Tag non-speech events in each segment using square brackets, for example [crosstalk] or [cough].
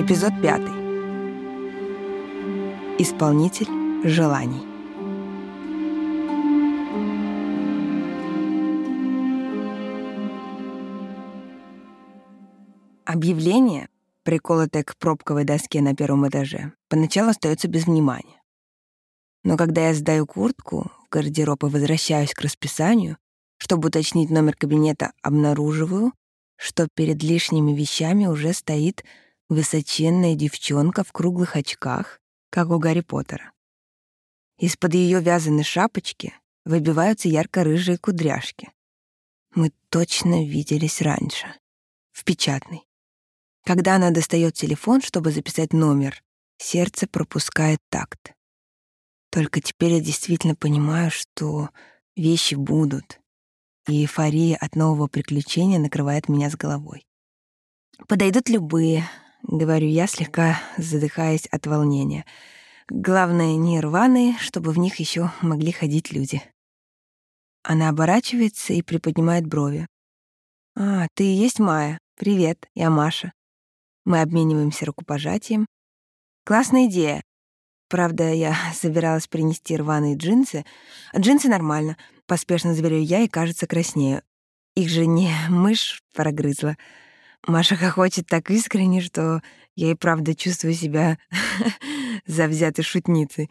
Эпизод пятый. Исполнитель желаний. Объявление, приколотое к пробковой доске на первом этаже, поначалу остается без внимания. Но когда я сдаю куртку в гардероб и возвращаюсь к расписанию, чтобы уточнить номер кабинета, обнаруживаю, что перед лишними вещами уже стоит высоченная девчонка в круглых очках, как у Гарри Поттера. Из-под ее вязаной шапочки выбиваются ярко-рыжие кудряшки. Мы точно виделись раньше. В печатной. Когда она достает телефон, чтобы записать номер, сердце пропускает такт. Только теперь я действительно понимаю, что вещи будут, и эйфория от нового приключения накрывает меня с головой. «Подойдут любые», — говорю я, слегка задыхаясь от волнения. «Главное, не рваные, чтобы в них еще могли ходить люди». Она оборачивается и приподнимает брови. «А, ты и есть Майя. Привет, я Маша». Мы обмениваемся рукопожатием. «Классная идея. Правда, я [laughs] собиралась принести рваные джинсы. Джинсы нормально. Поспешно заверяю я и, кажется, краснею. Их же не мышь прогрызла. Маша хохочет так искренне, что я и правда чувствую себя [laughs] завзятой шутницей.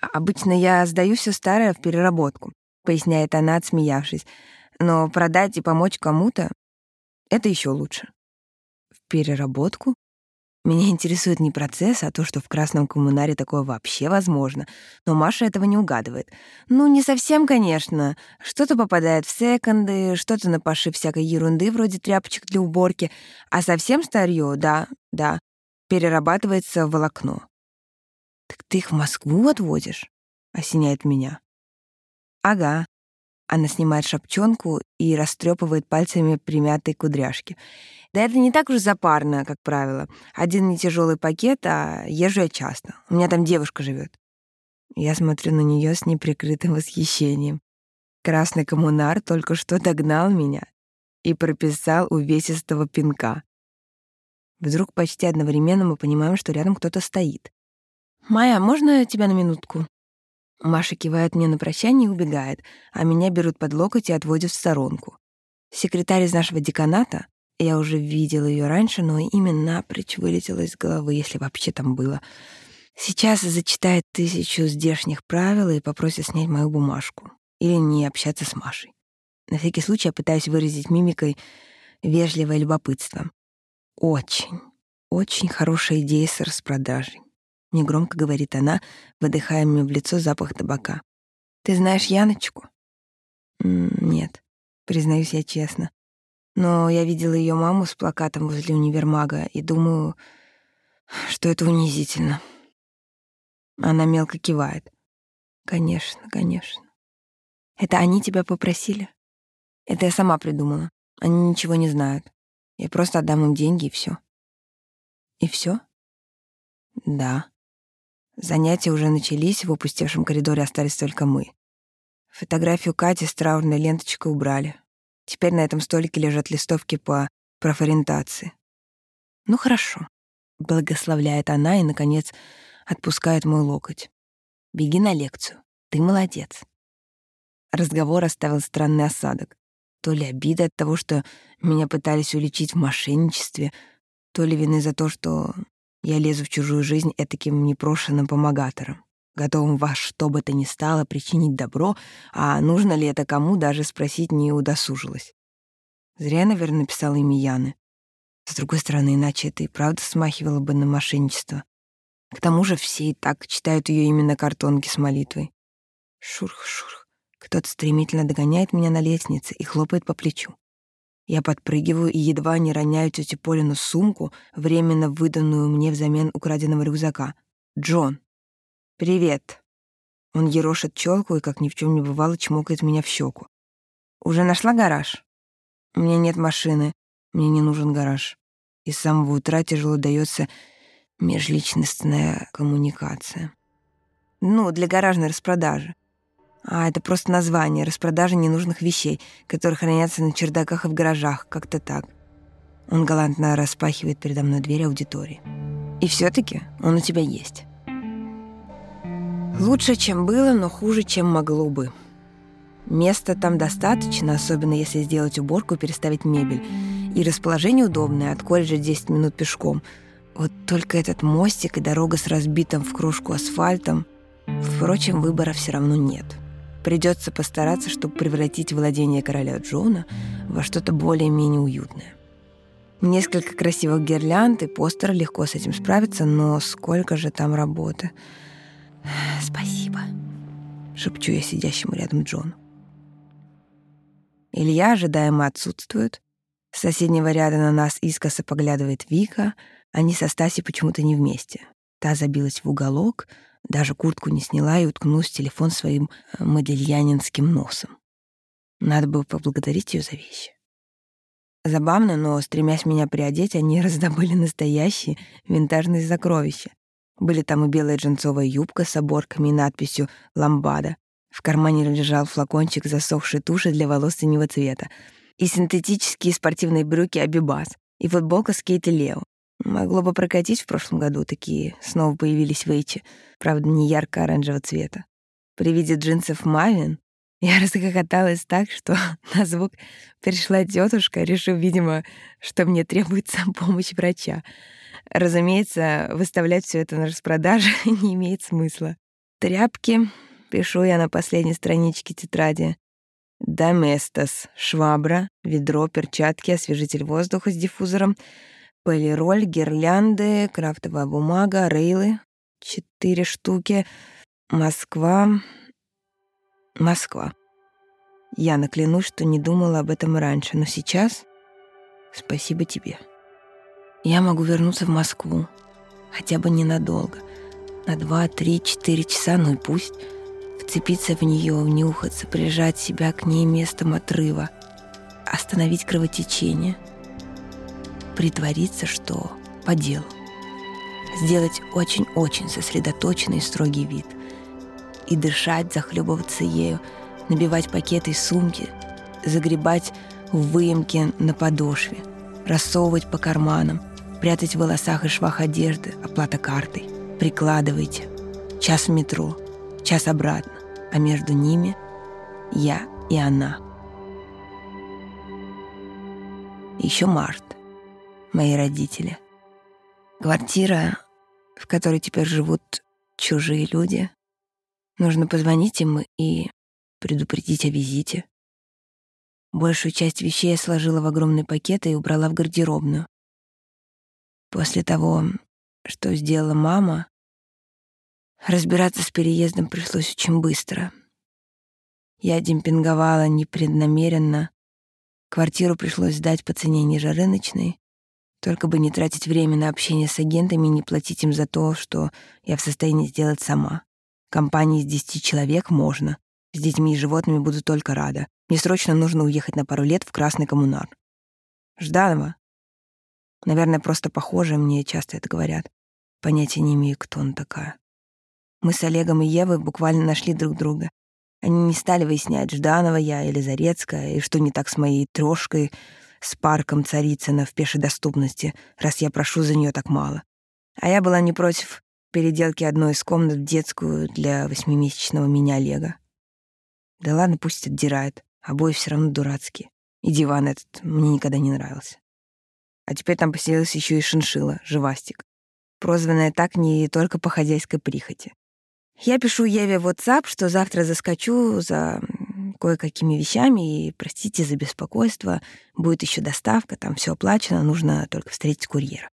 Обычно я сдаю все старое в переработку, поясняет она, отсмеявшись. Но продать и помочь кому-то — это еще лучше. В переработку? Меня интересует не процесс, а то, что в красном коммунаре такое вообще возможно. Но Маша этого не угадывает. Ну, не совсем, конечно. Что-то попадает в секонды, что-то на пошив всякой ерунды, вроде тряпочек для уборки. А совсем старье, да, да, перерабатывается в волокно. «Так ты их в Москву отводишь?» — осеняет меня. «Ага». Она снимает шапчонку и растрепывает пальцами примятые кудряшки. Да это не так уж запарно, как правило. Один не тяжелый пакет, а езжу я часто. У меня там девушка живет. Я смотрю на нее с неприкрытым восхищением. Красный коммунар только что догнал меня и прописал увесистого пинка. Вдруг почти одновременно мы понимаем, что рядом кто-то стоит. «Майя, можно тебя на минутку?» Маша кивает мне на прощание и убегает, а меня берут под локоть и отводят в сторонку. Секретарь из нашего деканата, я уже видела ее раньше, но имя напрочь вылетело из головы, если вообще там было. Сейчас зачитает тысячу здешних правил и попросит снять мою бумажку. Или не общаться с Машей. На всякий случай я пытаюсь выразить мимикой вежливое любопытство. Очень, очень хорошая идея с распродажей. Негромко говорит она, выдыхая мне в лицо запах табака. «Ты знаешь Яночку?» «Нет», признаюсь я честно. Но я видела ее маму с плакатом возле универмага и думаю, что это унизительно. Она мелко кивает. Конечно, конечно. Это они тебя попросили? Это я сама придумала. Они ничего не знают. Я просто отдам им деньги и все. И все? Да. Занятия уже начались, в опустевшем коридоре остались только мы. Фотографию Кати с траурной ленточкой убрали. Теперь на этом столике лежат листовки по профориентации. Ну хорошо. Благословляет она и, наконец, отпускает мой локоть. Беги на лекцию. Ты молодец. Разговор оставил странный осадок. То ли обида от того, что меня пытались уличить в мошенничестве, то ли вины за то, что я лезу в чужую жизнь этаким непрошенным помогатором готовым во что бы то ни стало причинить добро, а нужно ли это кому, даже спросить не удосужилась. Зря я, наверное, написала имя Яны. С другой стороны, иначе это и правда смахивало бы на мошенничество. К тому же все и так читают ее именно картонки с молитвой. Шурх-шурх. Кто-то стремительно догоняет меня на лестнице и хлопает по плечу. Я подпрыгиваю и едва не роняю тете Полину сумку, временно выданную мне взамен украденного рюкзака. Джон. «Привет». Он ерошит челку и, как ни в чем не бывало, чмокает меня в щеку. «Уже нашла гараж?» «У меня нет машины. Мне не нужен гараж. И с самого утра тяжело дается межличностная коммуникация. Ну, для гаражной распродажи. А это просто название распродажи ненужных вещей, которые хранятся на чердаках и в гаражах, как-то так. Он галантно распахивает передо мной дверь аудитории. И все таки он у тебя есть. Лучше, чем было, но хуже, чем могло бы. Места там достаточно, особенно если сделать уборку и переставить мебель. И расположение удобное, от колледжа 10 минут пешком. Вот только этот мостик и дорога с разбитым в кружку асфальтом. Впрочем, выбора все равно нет. Придется постараться, чтобы превратить владение короля Джона во что-то более-менее уютное. Несколько красивых гирлянд и постер легко с этим справиться, но сколько же там работы. «Спасибо», — шепчу я сидящему рядом Джону. Илья ожидаемо отсутствует. С соседнего ряда на нас искоса поглядывает Вика. Они со Стасей почему-то не вместе. Та забилась в уголок, даже куртку не сняла и уткнулась в телефон своим э, модельянинским носом. Надо было поблагодарить ее за вещи. Забавно, но, стремясь меня приодеть, они [laughs] раздобыли настоящие винтажные сокровища. Были там и белая джинсовая юбка с оборками и надписью «Ламбада», в кармане лежал флакончик засохшей туши для волос синего цвета. И синтетические спортивные брюки «Абибас», и футболка с Кейт Лео. Могло бы прокатить в прошлом году, такие снова появились в Эйче, правда, не ярко-оранжевого цвета. При виде джинсов Мавин я [laughs] расхохоталась так, что [laughs] на звук пришла тетушка, решив, видимо, что мне требуется [laughs] помощь врача. Разумеется, выставлять все это на распродаже не имеет смысла. Тряпки, Пишу я на последней страничке тетради. Доместос, швабра, ведро, перчатки, освежитель воздуха с диффузором, полироль, гирлянды, крафтовая бумага, рейлы. Четыре штуки. Москва. Москва. Я наклянусь, что не думала об этом раньше, но сейчас спасибо тебе. Я могу вернуться в Москву, хотя бы ненадолго. На два, три, четыре часа, ну и пусть вцепиться в нее, внюхаться, прижать себя к ней местом отрыва, остановить кровотечение, притвориться, что по делу, сделать очень-очень сосредоточенный и строгий вид и дышать, захлебываться ею, набивать пакеты и сумки, загребать в выемке на подошве, рассовывать по карманам, прятать в волосах и швах одежды, оплата картой. Прикладывайте. Час в метро, час обратно, а между ними я и она. Еще март. Мои родители. Квартира, в которой теперь живут чужие люди. Нужно позвонить им и предупредить о визите. Большую часть вещей я сложила в огромный пакет и убрала в гардеробную. После того, что сделала мама, Разбираться с переездом пришлось очень быстро. Я демпинговала непреднамеренно. Квартиру пришлось сдать по цене ниже рыночной, только бы не тратить время на общение с агентами и не платить им за то, что я в состоянии сделать сама. Компании из десяти человек можно. С детьми и животными буду только рада. Мне срочно нужно уехать на пару лет в Красный коммунар. Жданова. Наверное, просто похожая, мне часто это говорят. Понятия не имею, кто она такая. Мы с Олегом и Евой буквально нашли друг друга. Они не стали выяснять, Жданова я или Зарецкая, и что не так с моей трошкой, с парком Царицына в пешей доступности, раз я прошу за нее так мало. А я была не против переделки одной из комнат в детскую для восьмимесячного меня Олега. Да ладно, пусть отдирает, обои все равно дурацкие. И диван этот мне никогда не нравился. А теперь там поселилась еще и шиншила, живастик, прозванная так не только по хозяйской прихоти. Я пишу Еве в WhatsApp, что завтра заскочу за кое-какими вещами, и простите за беспокойство, будет еще доставка, там все оплачено, нужно только встретить курьера.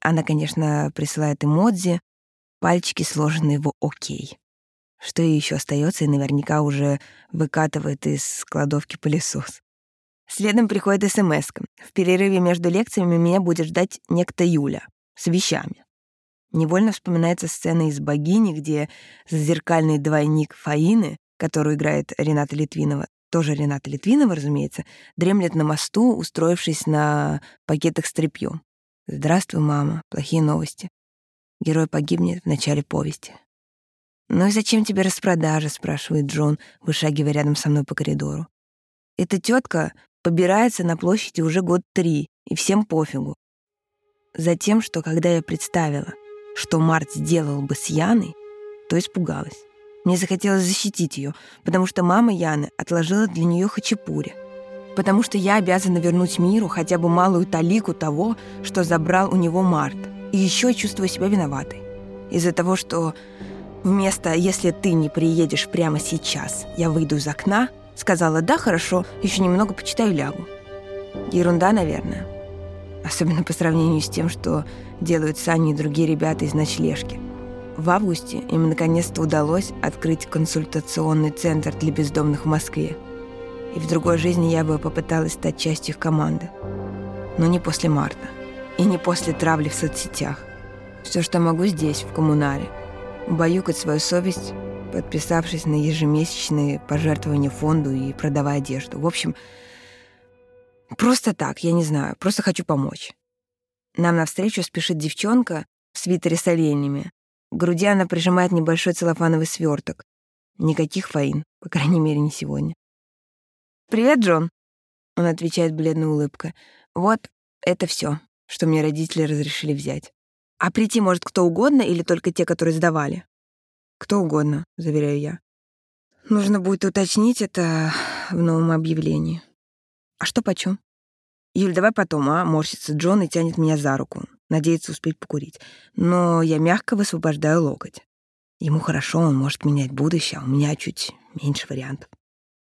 Она, конечно, присылает эмодзи, пальчики сложенные в «Окей». Что ей еще остается, и наверняка уже выкатывает из кладовки пылесос. Следом приходит смс -ка. В перерыве между лекциями меня будет ждать некто Юля с вещами. Невольно вспоминается сцена из «Богини», где зазеркальный двойник Фаины, которую играет Рената Литвинова, тоже Рената Литвинова, разумеется, дремлет на мосту, устроившись на пакетах с тряпьем. «Здравствуй, мама. Плохие новости. Герой погибнет в начале повести». «Ну и зачем тебе распродажа?» — спрашивает Джон, вышагивая рядом со мной по коридору. «Эта тетка побирается на площади уже год три, и всем пофигу. Затем, что когда я представила, что Март сделал бы с Яной, то испугалась. Мне захотелось защитить ее, потому что мама Яны отложила для нее хачапури. Потому что я обязана вернуть миру хотя бы малую талику того, что забрал у него Март. И еще чувствую себя виноватой. Из-за того, что вместо «если ты не приедешь прямо сейчас, я выйду из окна», сказала «да, хорошо, еще немного почитаю лягу». Ерунда, наверное. Особенно по сравнению с тем, что делают Сани и другие ребята из ночлежки. В августе им наконец-то удалось открыть консультационный центр для бездомных в Москве. И в другой жизни я бы попыталась стать частью их команды. Но не после марта. И не после травли в соцсетях. Все, что могу здесь, в коммунаре. Баюкать свою совесть, подписавшись на ежемесячные пожертвования фонду и продавая одежду. В общем, просто так, я не знаю, просто хочу помочь. Нам навстречу спешит девчонка в свитере с оленями. К груди она прижимает небольшой целлофановый сверток. Никаких фаин, по крайней мере, не сегодня. «Привет, Джон!» Он отвечает бледной улыбкой. «Вот, это все, что мне родители разрешили взять. А прийти может кто угодно или только те, которые сдавали?» «Кто угодно», — заверяю я. «Нужно будет уточнить это в новом объявлении». «А что почем?» «Юль, давай потом, а?» — морщится Джон и тянет меня за руку. Надеется успеть покурить. Но я мягко высвобождаю локоть. Ему хорошо, он может менять будущее, а у меня чуть меньше вариантов.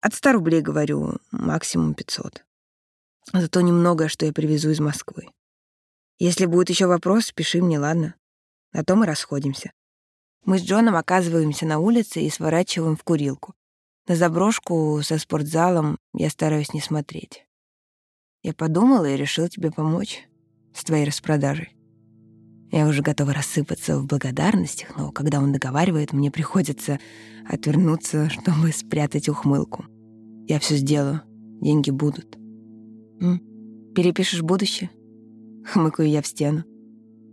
От 100 рублей, говорю, максимум 500. Зато немногое, что я привезу из Москвы. Если будет еще вопрос, пиши мне, ладно? На то мы расходимся. Мы с Джоном оказываемся на улице и сворачиваем в курилку. На заброшку со спортзалом я стараюсь не смотреть. Я подумала и решила тебе помочь с твоей распродажей. Я уже готова рассыпаться в благодарностях, но когда он договаривает, мне приходится отвернуться, чтобы спрятать ухмылку. Я все сделаю, деньги будут. М? Перепишешь будущее? Хмыкаю я в стену.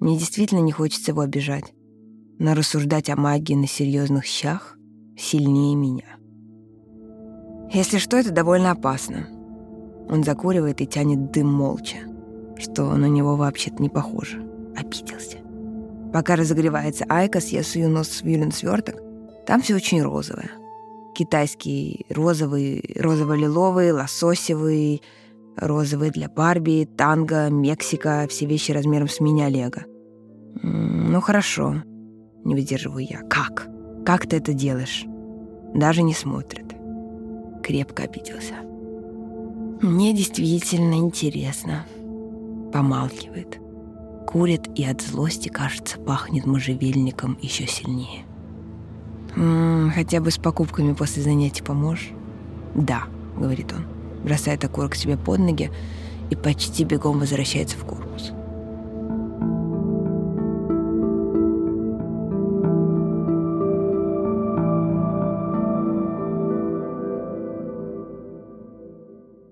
Мне действительно не хочется его обижать. Но рассуждать о магии на серьезных щах сильнее меня. Если что, это довольно опасно. Он закуривает и тянет дым молча, что на него вообще-то не похоже. Обиделся. Пока разогревается IQOS, я сую нос в Юлин сверток. Там все очень розовое. Китайский розовый, розово-лиловый, лососевый, розовый для Барби, танго, Мексика, все вещи размером с мини Лего. Ну хорошо, не выдерживаю я. Как? Как ты это делаешь? Даже не смотрит. Крепко обиделся. Мне действительно интересно. Помалкивает. Курит и от злости, кажется, пахнет можжевельником еще сильнее. «М -м, «Хотя бы с покупками после занятий поможешь?» «Да», — говорит он, бросает окурок себе под ноги и почти бегом возвращается в корпус.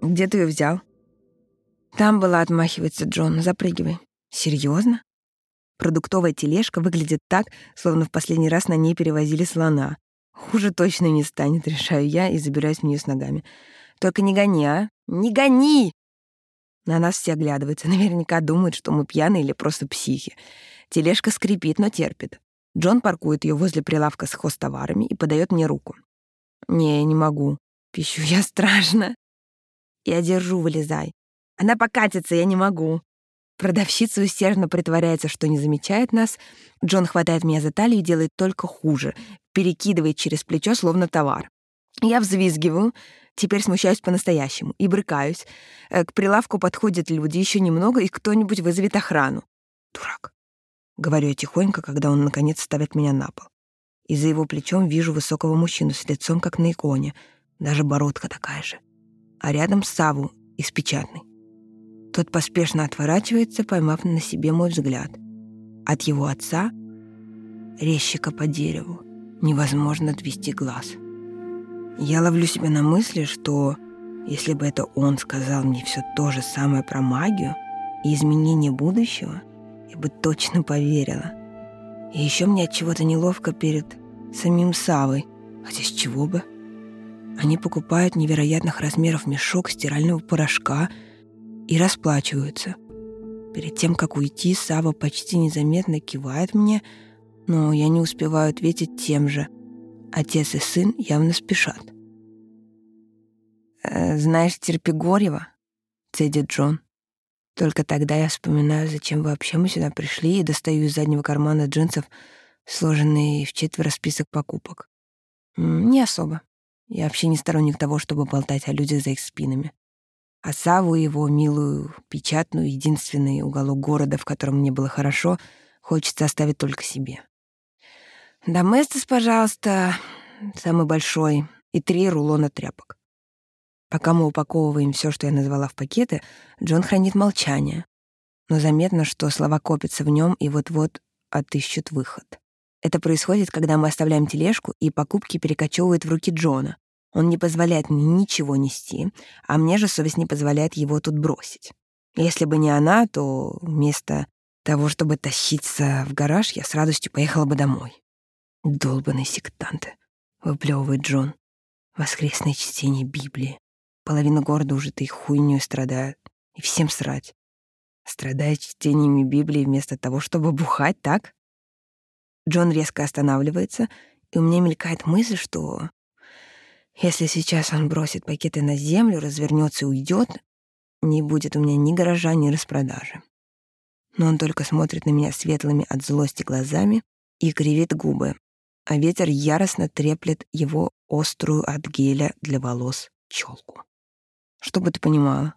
«Где ты ее взял?» «Там была», — отмахивается Джон. «Запрыгивай». «Серьезно?» Продуктовая тележка выглядит так, словно в последний раз на ней перевозили слона. Хуже точно не станет, решаю я и забираюсь в нее с ногами. «Только не гони, а? Не гони!» На нас все оглядываются, наверняка думают, что мы пьяные или просто психи. Тележка скрипит, но терпит. Джон паркует ее возле прилавка с хостоварами и подает мне руку. «Не, не могу». Пищу я страшно. Я держу, вылезай. Она покатится, я не могу. Продавщица усердно притворяется, что не замечает нас. Джон хватает меня за талию и делает только хуже. Перекидывает через плечо, словно товар. Я взвизгиваю, теперь смущаюсь по-настоящему и брыкаюсь. Э, к прилавку подходят люди, еще немного, и кто-нибудь вызовет охрану. «Дурак», — говорю я тихонько, когда он, наконец, ставит меня на пол. И за его плечом вижу высокого мужчину с лицом, как на иконе. Даже бородка такая же а рядом Саву из печатной. Тот поспешно отворачивается, поймав на себе мой взгляд. От его отца, резчика по дереву, невозможно отвести глаз. Я ловлю себя на мысли, что если бы это он сказал мне все то же самое про магию и изменение будущего, я бы точно поверила. И еще мне от чего-то неловко перед самим Савой, хотя с чего бы? Они покупают невероятных размеров мешок стирального порошка и расплачиваются. Перед тем, как уйти, Сава почти незаметно кивает мне, но я не успеваю ответить тем же. Отец и сын явно спешат. «Э, «Знаешь Терпигорьева?» — цедит Джон. Только тогда я вспоминаю, зачем вообще мы сюда пришли, и достаю из заднего кармана джинсов сложенный в четверо список покупок. Не особо. Я вообще не сторонник того, чтобы болтать о людях за их спинами. А Саву его милую, печатную, единственный уголок города, в котором мне было хорошо, хочется оставить только себе. Доместос, пожалуйста, самый большой, и три рулона тряпок. Пока мы упаковываем все, что я назвала в пакеты, Джон хранит молчание. Но заметно, что слова копятся в нем и вот-вот отыщут выход. Это происходит, когда мы оставляем тележку, и покупки перекочевывают в руки Джона. Он не позволяет мне ничего нести, а мне же совесть не позволяет его тут бросить. Если бы не она, то вместо того, чтобы тащиться в гараж, я с радостью поехала бы домой. «Долбанные сектанты», — выплевывает Джон. «Воскресное чтение Библии. Половина города уже ты хуйнёй страдает. И всем срать. Страдает чтениями Библии вместо того, чтобы бухать, так? Джон резко останавливается, и у меня мелькает мысль, что если сейчас он бросит пакеты на землю, развернется и уйдет, не будет у меня ни гаража, ни распродажи. Но он только смотрит на меня светлыми от злости глазами и кривит губы, а ветер яростно треплет его острую от геля для волос челку. Чтобы ты понимала,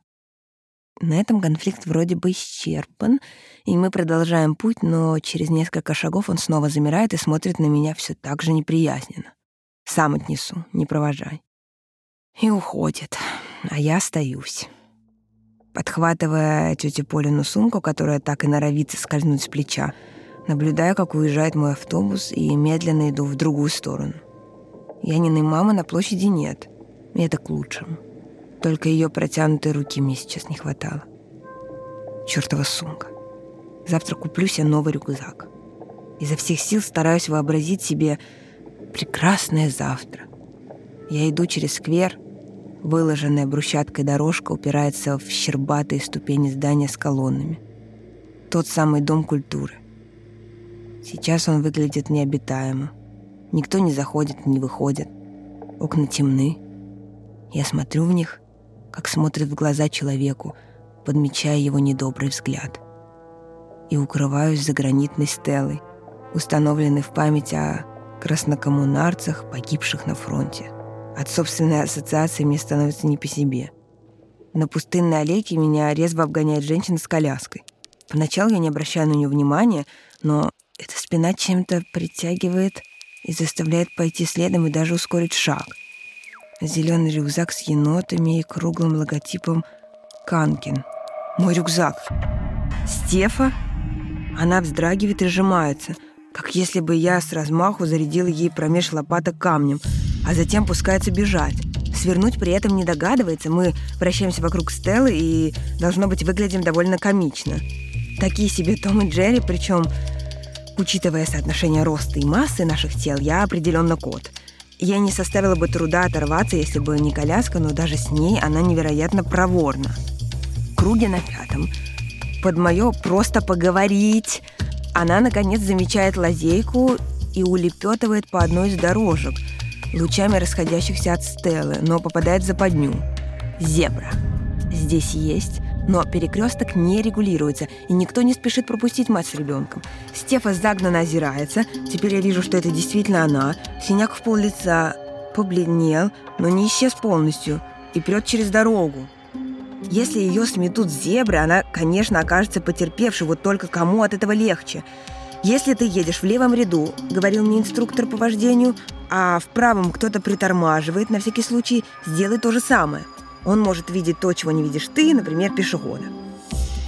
на этом конфликт вроде бы исчерпан, и мы продолжаем путь, но через несколько шагов он снова замирает и смотрит на меня все так же неприязненно. Сам отнесу, не провожай. И уходит, а я остаюсь. Подхватывая тетю Полину сумку, которая так и норовит скользнуть с плеча, наблюдаю, как уезжает мой автобус, и медленно иду в другую сторону. Яниной мамы на площади нет, и это к лучшему. Только ее протянутой руки мне сейчас не хватало. Чёртова сумка. Завтра куплю себе новый рюкзак. Изо всех сил стараюсь вообразить себе прекрасное завтра. Я иду через сквер, выложенная брусчаткой дорожка упирается в щербатые ступени здания с колоннами. Тот самый дом культуры. Сейчас он выглядит необитаемо. Никто не заходит, не выходит. Окна темны. Я смотрю в них как смотрит в глаза человеку, подмечая его недобрый взгляд. И укрываюсь за гранитной стелой, установленной в память о краснокоммунарцах, погибших на фронте. От собственной ассоциации мне становится не по себе. На пустынной аллейке меня резво обгоняет женщина с коляской. Поначалу я не обращаю на нее внимания, но эта спина чем-то притягивает и заставляет пойти следом и даже ускорить шаг — Зеленый рюкзак с енотами и круглым логотипом «Канкин». Мой рюкзак. Стефа? Она вздрагивает и сжимается, как если бы я с размаху зарядила ей промеж лопаток камнем, а затем пускается бежать. Свернуть при этом не догадывается. Мы вращаемся вокруг Стеллы и, должно быть, выглядим довольно комично. Такие себе Том и Джерри, причем, учитывая соотношение роста и массы наших тел, я определенно кот — я не составила бы труда оторваться, если бы не коляска, но даже с ней она невероятно проворна. Круги на пятом. Под мое «просто поговорить» она, наконец, замечает лазейку и улепетывает по одной из дорожек, лучами расходящихся от стелы, но попадает в западню. Зебра. Здесь есть но перекресток не регулируется, и никто не спешит пропустить мать с ребенком. Стефа загнанно озирается. Теперь я вижу, что это действительно она. Синяк в пол лица побледнел, но не исчез полностью, и прет через дорогу. Если ее сметут зебры, она, конечно, окажется потерпевшей, вот только кому от этого легче. Если ты едешь в левом ряду, говорил мне инструктор по вождению, а в правом кто-то притормаживает, на всякий случай сделай то же самое – он может видеть то, чего не видишь ты, например, пешехода.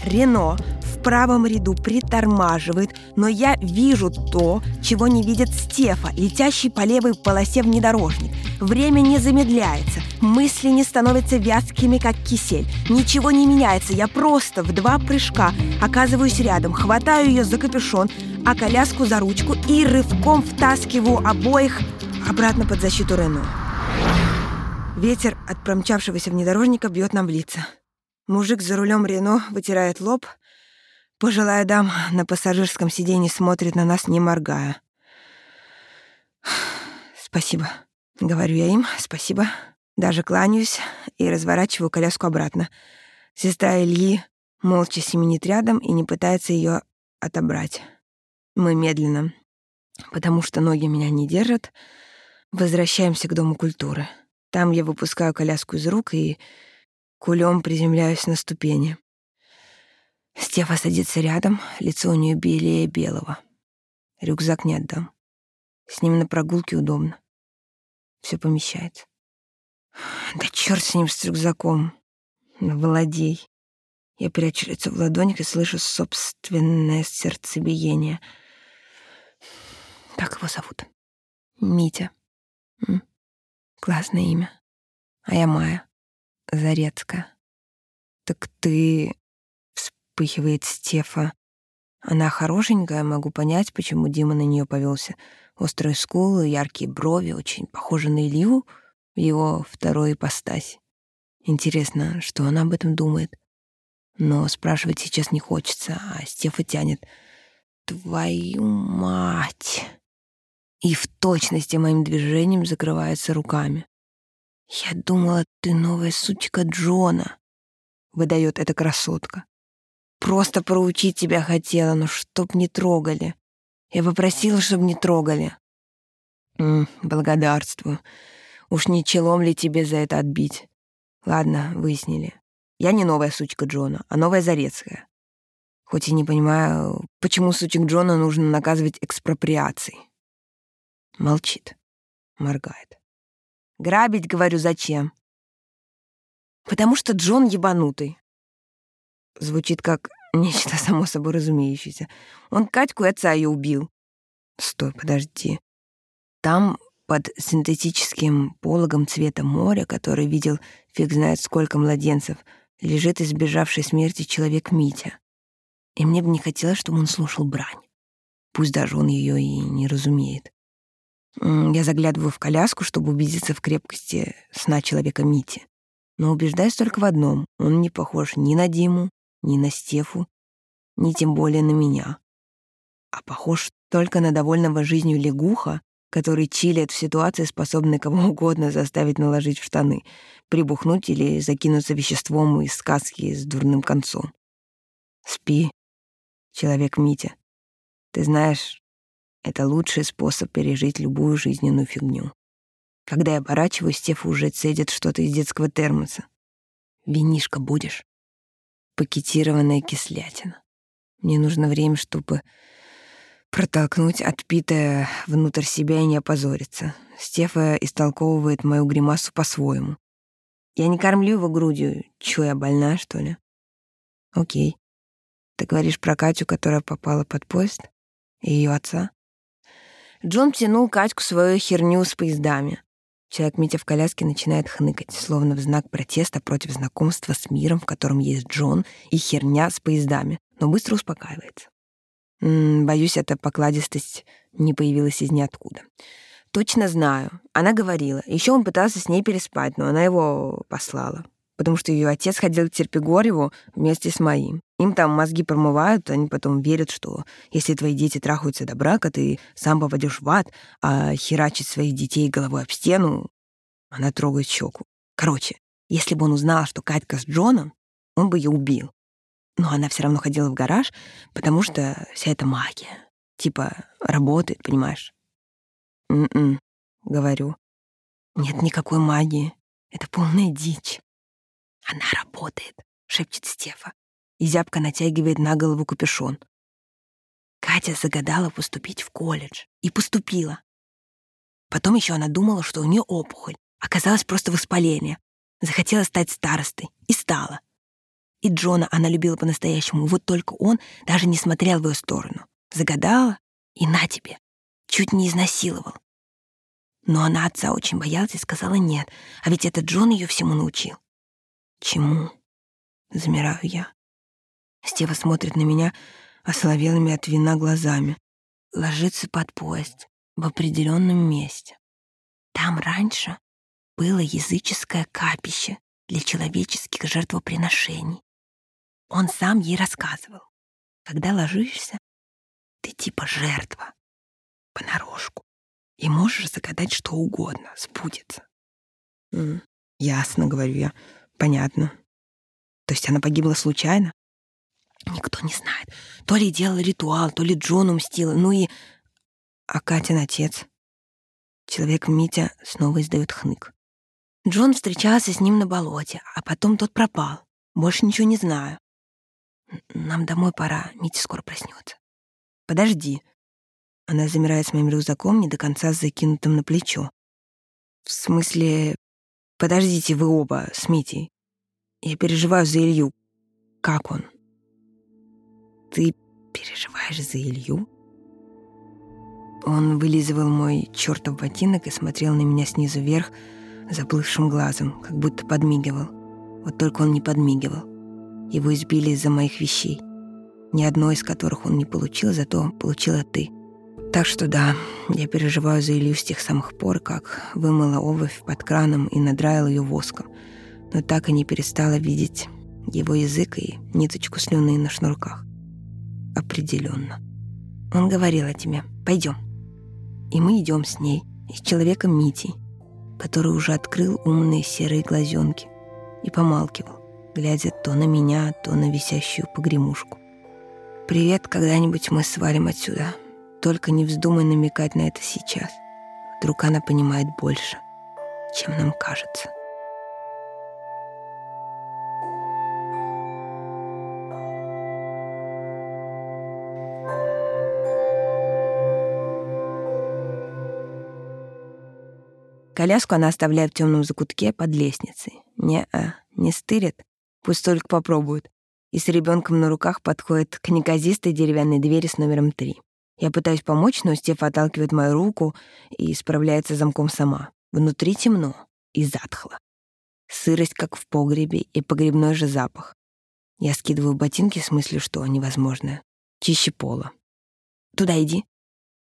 Рено в правом ряду притормаживает, но я вижу то, чего не видит Стефа, летящий по левой полосе внедорожник. Время не замедляется, мысли не становятся вязкими, как кисель. Ничего не меняется, я просто в два прыжка оказываюсь рядом, хватаю ее за капюшон, а коляску за ручку и рывком втаскиваю обоих обратно под защиту Рено. Ветер от промчавшегося внедорожника бьет нам в лица. Мужик за рулем Рено вытирает лоб, Пожилая дама на пассажирском сиденье смотрит на нас, не моргая. «Спасибо», — говорю я им, «спасибо». Даже кланяюсь и разворачиваю коляску обратно. Сестра Ильи молча семенит рядом и не пытается ее отобрать. Мы медленно, потому что ноги меня не держат, возвращаемся к Дому культуры. Там я выпускаю коляску из рук и кулем приземляюсь на ступени. Стефа садится рядом, лицо у нее белее белого. Рюкзак не отдам. С ним на прогулке удобно. Все помещается. Да черт с ним, с рюкзаком. Владей. Я прячу лицо в ладонях и слышу собственное сердцебиение. Как его зовут? Митя. М? Классное имя. А я Майя. Зарецкая. Так ты... Вспыхивает Стефа. Она хорошенькая, могу понять, почему Дима на нее повелся. Острые скулы, яркие брови, очень похожи на Илью в его второй ипостаси. Интересно, что она об этом думает? Но спрашивать сейчас не хочется, а Стефа тянет. «Твою мать!» И в точности моим движением закрывается руками. «Я думала, ты новая сучка Джона», — выдает эта красотка. «Просто проучить тебя хотела, но чтоб не трогали. Я попросила, чтобы не трогали». М -м, «Благодарствую. Уж не челом ли тебе за это отбить?» «Ладно, выяснили. Я не новая сучка Джона, а новая Зарецкая. Хоть и не понимаю, почему сучек Джона нужно наказывать экспроприацией». Молчит, моргает. Грабить, говорю, зачем? Потому что Джон ебанутый. Звучит как нечто само собой разумеющееся. Он Катьку и отца ее убил. Стой, подожди. Там под синтетическим пологом цвета моря, который видел фиг знает сколько младенцев, лежит избежавший смерти человек Митя. И мне бы не хотелось, чтобы он слушал брань. Пусть даже он ее и не разумеет. Я заглядываю в коляску, чтобы убедиться в крепкости сна человека Мити. Но убеждаюсь только в одном. Он не похож ни на Диму, ни на Стефу, ни тем более на меня. А похож только на довольного жизнью лягуха, который чилит в ситуации, способной кого угодно заставить наложить в штаны, прибухнуть или закинуться веществом из сказки с дурным концом. Спи, человек Митя. Ты знаешь, это лучший способ пережить любую жизненную фигню. Когда я оборачиваюсь, Стефа уже цедит что-то из детского термоса. «Винишко будешь?» Пакетированная кислятина. Мне нужно время, чтобы протолкнуть отпитое внутрь себя и не опозориться. Стефа истолковывает мою гримасу по-своему. Я не кормлю его грудью. Чё, я больна, что ли? Окей. Ты говоришь про Катю, которая попала под поезд? И ее отца? Джон тянул Катьку свою херню с поездами. Человек Митя в коляске начинает хныкать, словно в знак протеста против знакомства с миром, в котором есть Джон и херня с поездами, но быстро успокаивается. М -м, боюсь, эта покладистость не появилась из ниоткуда. Точно знаю. Она говорила. Еще он пытался с ней переспать, но она его послала потому что ее отец ходил к Терпигореву вместе с моим. Им там мозги промывают, они потом верят, что если твои дети трахаются до брака, ты сам попадешь в ад, а херачить своих детей головой об стену, она трогает щеку. Короче, если бы он узнал, что Катька с Джоном, он бы ее убил. Но она все равно ходила в гараж, потому что вся эта магия. Типа, работает, понимаешь? «М-м», говорю. Нет никакой магии. Это полная дичь. «Она работает», — шепчет Стефа, и зябко натягивает на голову капюшон. Катя загадала поступить в колледж. И поступила. Потом еще она думала, что у нее опухоль. Оказалось просто воспаление. Захотела стать старостой. И стала. И Джона она любила по-настоящему. Вот только он даже не смотрел в ее сторону. Загадала, и на тебе. Чуть не изнасиловал. Но она отца очень боялась и сказала нет. А ведь это Джон ее всему научил. Чему? Замираю я. Стева смотрит на меня осоловелыми от вина глазами. Ложится под поезд в определенном месте. Там раньше было языческое капище для человеческих жертвоприношений. Он сам ей рассказывал. Когда ложишься, ты типа жертва, понарошку, и можешь загадать что угодно, сбудется. М, ясно, говорю я, понятно. То есть она погибла случайно? Никто не знает. То ли делала ритуал, то ли Джону мстила, ну и... А Катин отец? Человек Митя снова издает хнык. Джон встречался с ним на болоте, а потом тот пропал. Больше ничего не знаю. Нам домой пора, Митя скоро проснется. Подожди. Она замирает с моим рюкзаком, не до конца закинутым на плечо. В смысле, подождите вы оба с Митей. Я переживаю за Илью. Как он? Ты переживаешь за Илью? Он вылизывал мой чертов ботинок и смотрел на меня снизу вверх заплывшим глазом, как будто подмигивал. Вот только он не подмигивал. Его избили из-за моих вещей. Ни одной из которых он не получил, зато получила ты. Так что да, я переживаю за Илью с тех самых пор, как вымыла обувь под краном и надраила ее воском. Но так и не перестала видеть его язык и ниточку слюны на шнурках. Определенно. Он говорил о тебе. Пойдем. И мы идем с ней, и с человеком Митей, который уже открыл умные серые глазенки и помалкивал глядя то на меня, то на висящую погремушку. «Привет, когда-нибудь мы свалим отсюда. Только не вздумай намекать на это сейчас. Вдруг она понимает больше, чем нам кажется». Коляску она оставляет в темном закутке под лестницей. Не-а, не стырит, Пусть только попробуют. И с ребенком на руках подходит к неказистой деревянной двери с номером три. Я пытаюсь помочь, но Стеф отталкивает мою руку и справляется замком сама. Внутри темно и затхло. Сырость, как в погребе, и погребной же запах. Я скидываю ботинки с мыслью, что невозможно. Чище пола. «Туда иди».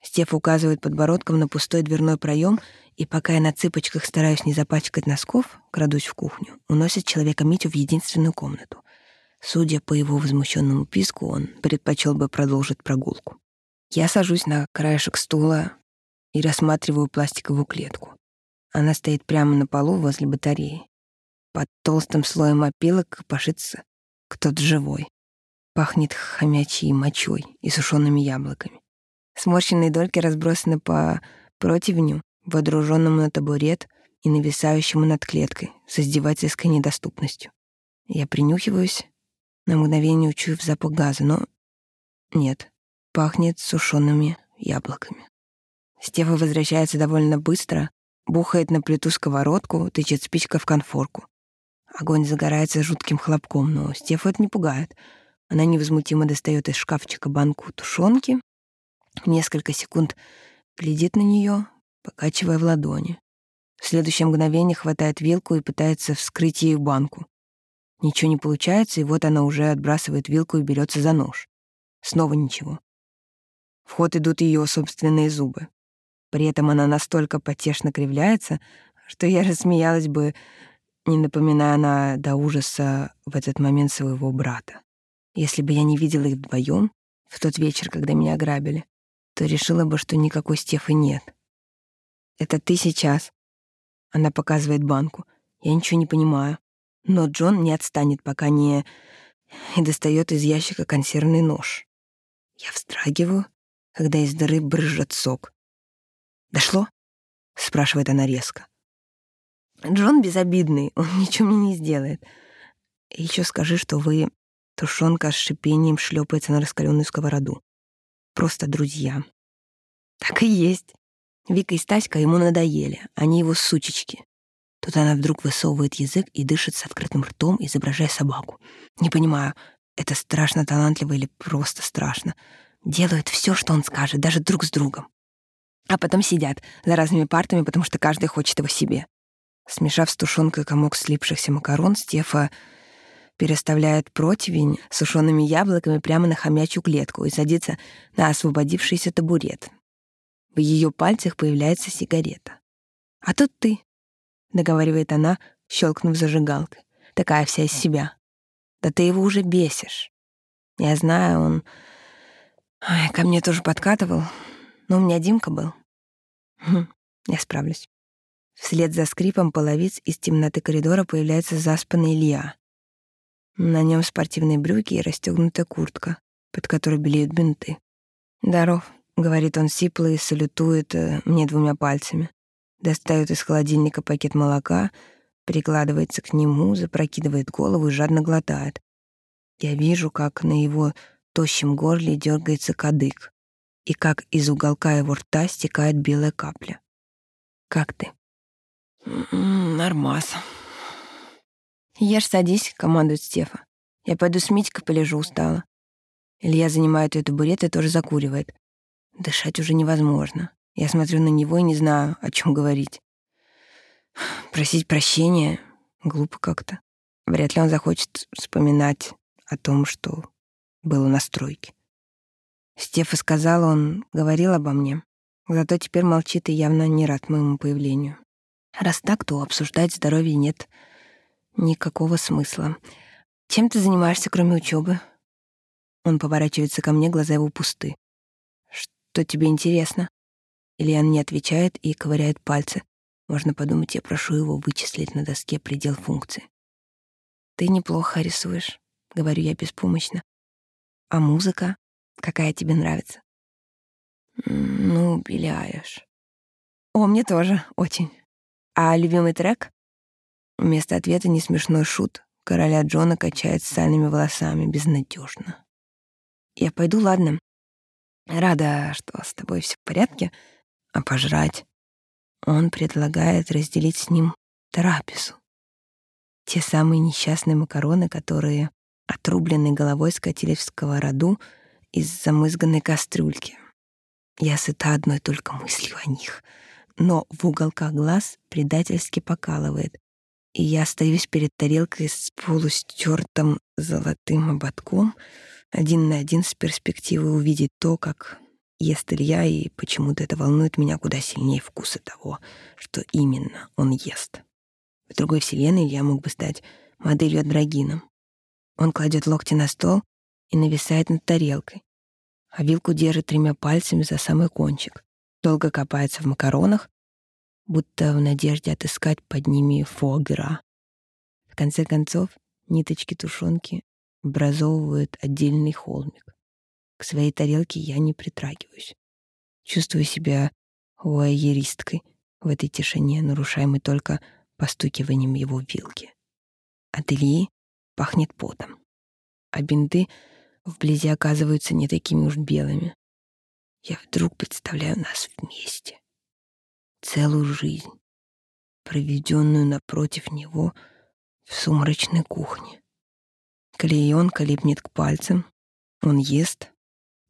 Стеф указывает подбородком на пустой дверной проем, и пока я на цыпочках стараюсь не запачкать носков, крадусь в кухню, уносит человека Митю в единственную комнату. Судя по его возмущенному писку, он предпочел бы продолжить прогулку. Я сажусь на краешек стула и рассматриваю пластиковую клетку. Она стоит прямо на полу возле батареи. Под толстым слоем опилок копошится кто-то живой. Пахнет хомячьей мочой и сушеными яблоками. Сморщенные дольки разбросаны по противню, водруженному на табурет и нависающему над клеткой с издевательской недоступностью. Я принюхиваюсь, на мгновение учуяв запах газа, но нет, пахнет сушеными яблоками. Стева возвращается довольно быстро, бухает на плиту сковородку, тычет спичка в конфорку. Огонь загорается жутким хлопком, но Стефу это не пугает. Она невозмутимо достает из шкафчика банку тушенки, несколько секунд глядит на нее, покачивая в ладони. В следующее мгновение хватает вилку и пытается вскрыть ею банку. Ничего не получается, и вот она уже отбрасывает вилку и берется за нож. Снова ничего. В ход идут ее собственные зубы. При этом она настолько потешно кривляется, что я рассмеялась бы, не напоминая она до ужаса в этот момент своего брата. Если бы я не видела их вдвоем в тот вечер, когда меня ограбили, то решила бы, что никакой Стефы нет. Это ты сейчас. Она показывает банку. Я ничего не понимаю. Но Джон не отстанет, пока не... И достает из ящика консервный нож. Я встрагиваю, когда из дыры брызжет сок. «Дошло?» — спрашивает она резко. «Джон безобидный, он [laughs] ничего мне не сделает. И еще скажи, что вы...» Тушенка с шипением шлепается на раскаленную сковороду. Просто друзья. Так и есть. Вика и Стаська ему надоели, они его сучечки. Тут она вдруг высовывает язык и дышит с открытым ртом, изображая собаку. Не понимаю, это страшно талантливо или просто страшно. Делают все, что он скажет, даже друг с другом. А потом сидят за разными партами, потому что каждый хочет его себе. Смешав с тушенкой комок слипшихся макарон, Стефа переставляет противень с сушеными яблоками прямо на хомячью клетку и садится на освободившийся табурет. В ее пальцах появляется сигарета. «А тут ты», — договаривает она, щелкнув зажигалкой. «Такая вся из себя. Да ты его уже бесишь». Я знаю, он Ой, ко мне тоже подкатывал, но у меня Димка был. Хм, я справлюсь. Вслед за скрипом половиц из темноты коридора появляется заспанный Илья. На нем спортивные брюки и расстегнутая куртка, под которой белеют бинты. «Здоров», — говорит он сипло и салютует э, мне двумя пальцами. Достает из холодильника пакет молока, прикладывается к нему, запрокидывает голову и жадно глотает. Я вижу, как на его тощем горле дергается кадык, и как из уголка его рта стекает белая капля. «Как ты?» «Нормас». «Ешь, садись», — командует Стефа. «Я пойду с Митькой полежу, устала». Илья занимает эту табурет и тоже закуривает. Дышать уже невозможно. Я смотрю на него и не знаю, о чем говорить. Просить прощения глупо как-то. Вряд ли он захочет вспоминать о том, что было на стройке. Стефа сказал, он говорил обо мне, зато теперь молчит и явно не рад моему появлению. Раз так, то обсуждать здоровье нет никакого смысла. Чем ты занимаешься, кроме учебы? Он поворачивается ко мне, глаза его пусты. Что тебе интересно? Ильян не отвечает и ковыряет пальцы. Можно подумать, я прошу его вычислить на доске предел функции. Ты неплохо рисуешь, говорю я беспомощно. А музыка? Какая тебе нравится? Ну, Билли. О, мне тоже, очень. А любимый трек? Вместо ответа несмешной шут. Короля Джона качает сальными волосами, безнадежно. Я пойду, ладно. Рада, что с тобой все в порядке. А пожрать? Он предлагает разделить с ним трапезу. Те самые несчастные макароны, которые отрубленной головой скатились в сковороду из замызганной кастрюльки. Я сыта одной только мыслью о них. Но в уголках глаз предательски покалывает, я остаюсь перед тарелкой с полустертым золотым ободком, один на один с перспективой увидеть то, как ест Илья, и почему-то это волнует меня куда сильнее вкуса того, что именно он ест. В другой вселенной Илья мог бы стать моделью Адрогином, он кладет локти на стол и нависает над тарелкой, а вилку держит тремя пальцами за самый кончик. Долго копается в макаронах, будто в надежде отыскать под ними фогера. В конце концов, ниточки тушенки образовывают отдельный холмик. К своей тарелке я не притрагиваюсь. Чувствую себя вуайеристкой в этой тишине, нарушаемой только постукиванием его вилки. От Ильи пахнет потом. А бинты вблизи оказываются не такими уж белыми. Я вдруг представляю нас вместе. Целую жизнь, проведенную напротив него в сумрачной кухне. Клеенка липнет к пальцам, он ест,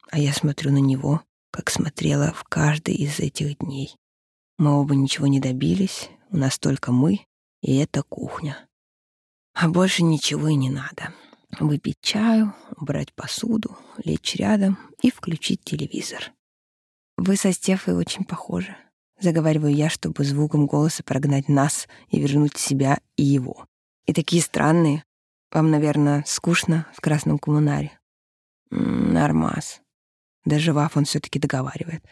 а я смотрю на него, как смотрела в каждый из этих дней. Мы оба ничего не добились, у нас только мы и эта кухня. А больше ничего и не надо. Выпить чаю, убрать посуду, лечь рядом и включить телевизор. Вы со Стефой очень похожи. Заговариваю я, чтобы звуком голоса прогнать нас и вернуть себя и его. И такие странные. Вам, наверное, скучно в красном коммунаре. Нормас. Доживав, он все таки договаривает.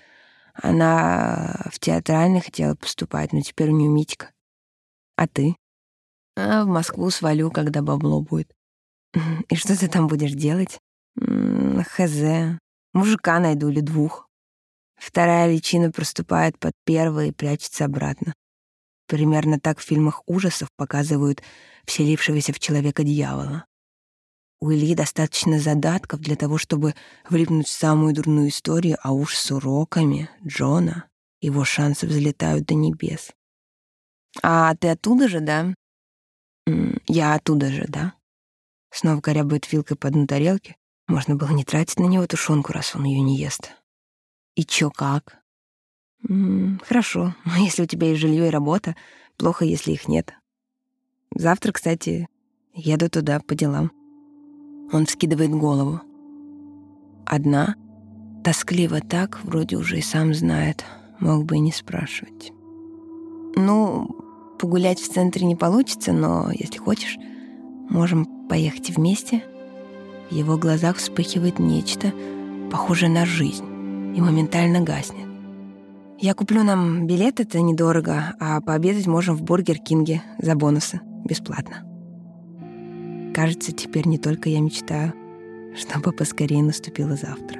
Она в театральный хотела поступать, но теперь у нее Митька. А ты? А в Москву свалю, когда бабло будет. [laughs] И что ты там будешь делать? Хз. Мужика найду или двух. Вторая личина проступает под первой и прячется обратно. Примерно так в фильмах ужасов показывают вселившегося в человека дьявола. У Ильи достаточно задатков для того, чтобы влипнуть в самую дурную историю, а уж с уроками Джона его шансы взлетают до небес. «А ты оттуда же, да?» Я оттуда же, да? Снова корябает вилкой по дну тарелки. Можно было не тратить на него тушенку, раз он ее не ест. И чё, как? Хорошо, [laughs] если у тебя есть жилье и работа, плохо, если их нет. Завтра, кстати, еду туда по делам. Он вскидывает голову. Одна, тоскливо так, вроде уже и сам знает, мог бы и не спрашивать. Ну, Погулять в центре не получится, но если хочешь, можем поехать вместе. В его глазах вспыхивает нечто, похожее на жизнь, и моментально гаснет. Я куплю нам билет, это недорого, а пообедать можем в Бургер Кинге за бонусы, бесплатно. Кажется, теперь не только я мечтаю, чтобы поскорее наступило завтра.